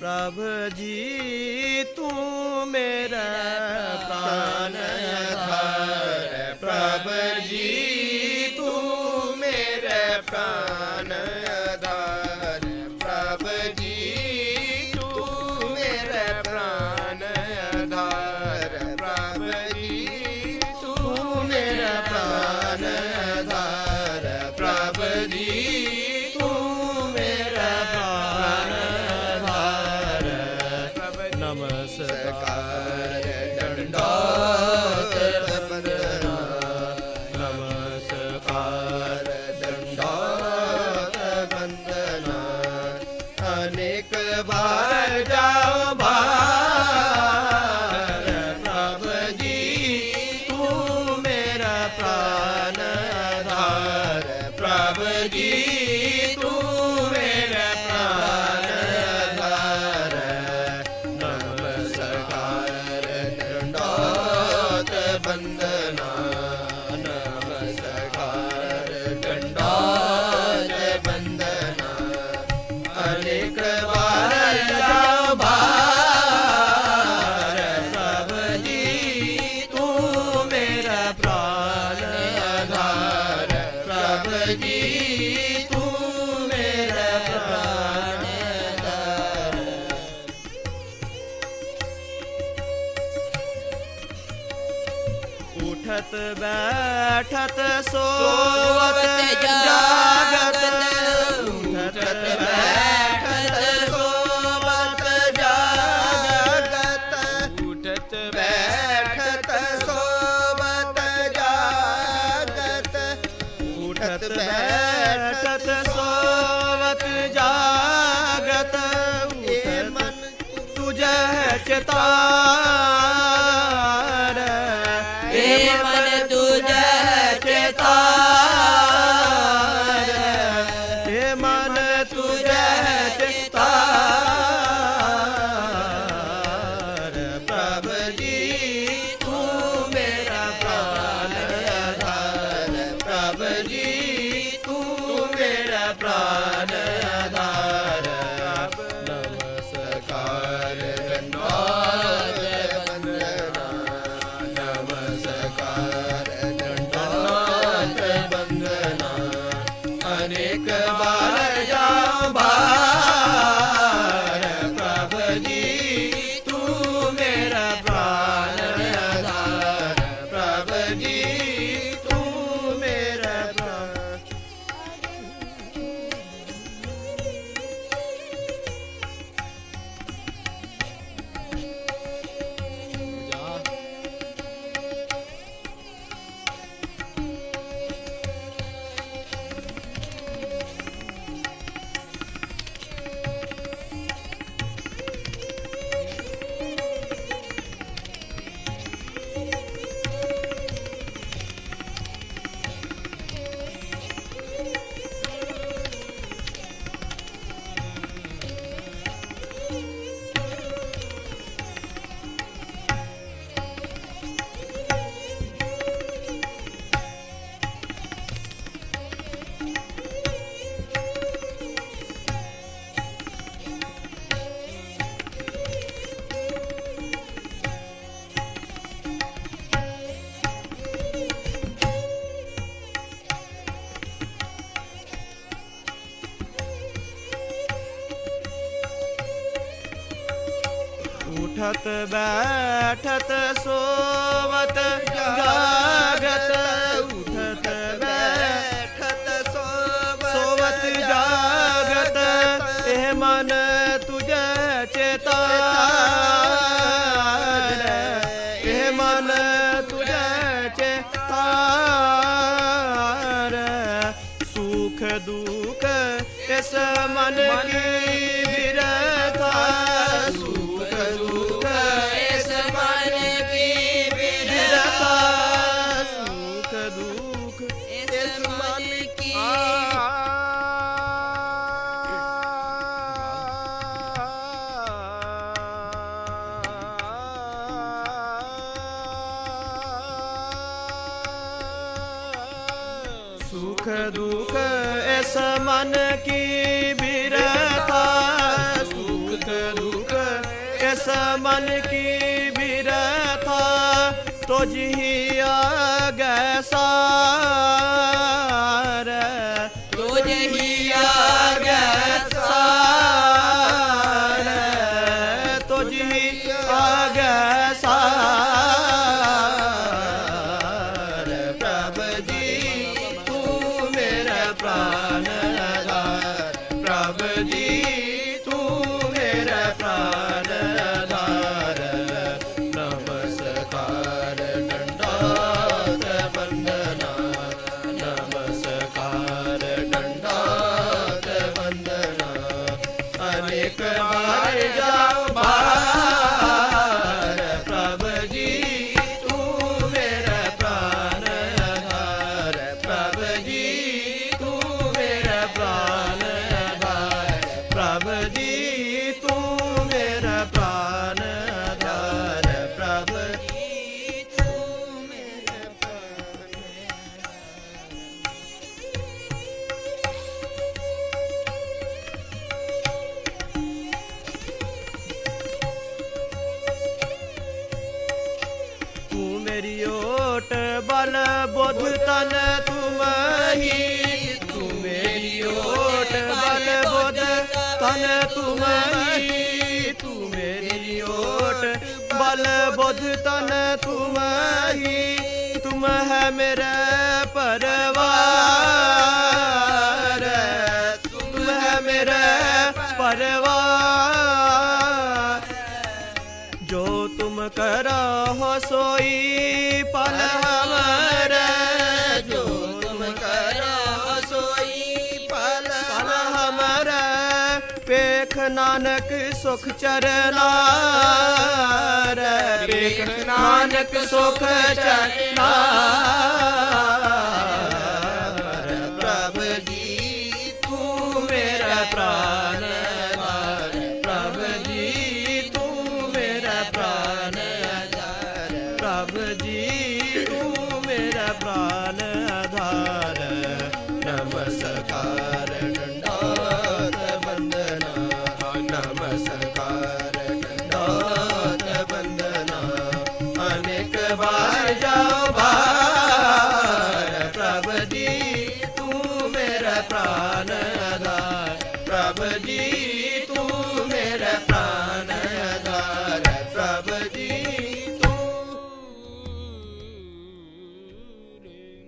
ਪ੍ਰਭ ਜੀ ਤੂੰ ਮੇਰਾ ਪ੍ਰਾਨ ਆਧਾਰ ਪ੍ਰਭ ਜੀ ਅਨੇਕ ਵਾਰ ਜਾਉ ਅਨੇਕ ਵਾਰ ਜਾਉ ਭਾਰ ਪ੍ਰਭ ਜੀ ਤੂੰ ਮੇਰਾ ਪ੍ਰਾਨ ਆਧਾਰ ਪ੍ਰਭ ਜੀ ਤੂੰ ਮੇਰਾ ਪ੍ਰਾਨ ਆਧਾਰ। ਉਠਤ ਬੈਠਤ ਸੋਵਤ ਜਾ ਚਿਤਾਰ ਏ ਮਨ ਤੁਝੈ ਚਿਤਾਰ ਏ ਮਨ ਤੁਝੈ ਚਿਤਾਰ ਜਾਉ ਉਠਤ ਬੈਠਤ ਸੋਵਤ ਜਾਗਤ ਉਠਤ ਬੈਠਤ ਸੋਵਤ ਜਾਗਤ ਇਹ ਮਨ ਤੁਝੈ ਚੇਤਾਰ ਇਹ ਮਨ ਤੁਝੈ ਚੇਤਾਰ ਸੁਖ ਦੁਖ ਇਸ ਮਨ ਕੀ ਵਿਰਤਾ ਸੁਖ ਐਸ ਮਨ ਕੀ ਬਿਰਤਾ ਸੁਖ ਦੁਖ ਐਸ ਮਨ ਕੀ ਬਿਰਤਾ ਤੁਝ ਹੀ ਆਗੈ ਸਾਰ, ਤੁਝ ਹੀ ਪ੍ਰਾਨ ਆਧਾਰ ਪ੍ਰਭ ਜੀ ਤੂੰ ਮੇਰੀ ਓਟ ਬਲ ਬੁੱਧ ਤਨ ਤੂੰ ਮਹੀ ਤੁਮ ਹੈ ਮੇਰਾ ਪਰਵਾ ਵੇਖ ਨਾਨਕ ਸੁਖ ਚਰਨਾ ਰੇ ਵੇਖ ਨਾਨਕ ਸੁਖ ਚਰਨਾ அவதி